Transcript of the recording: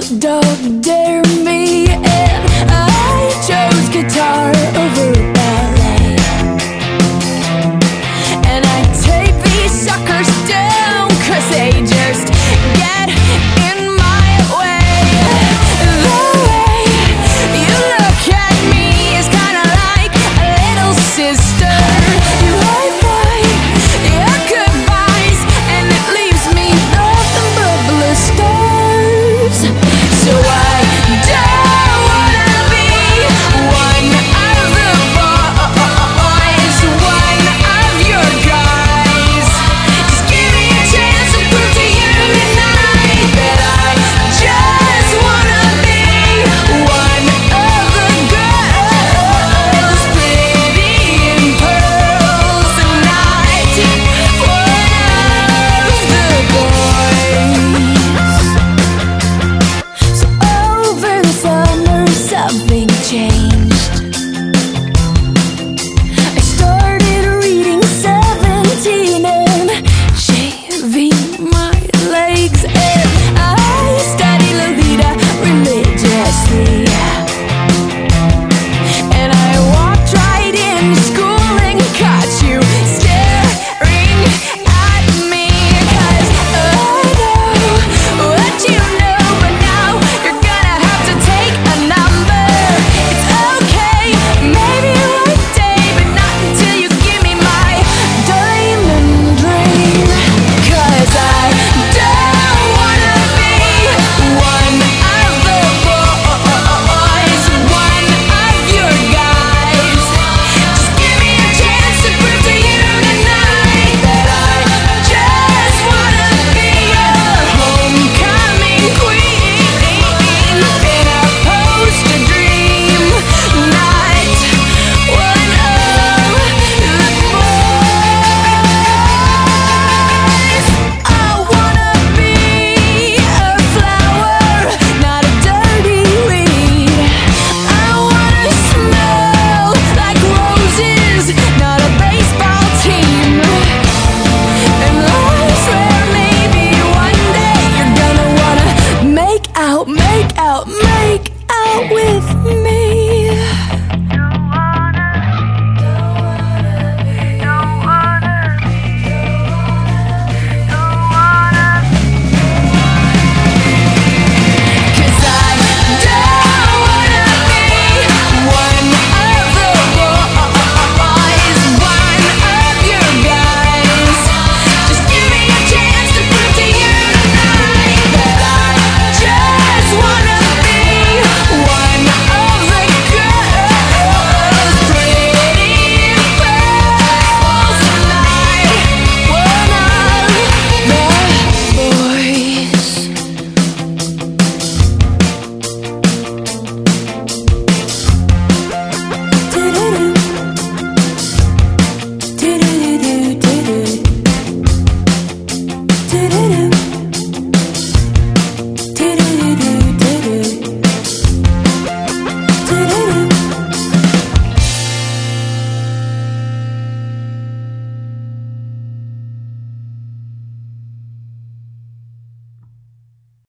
dog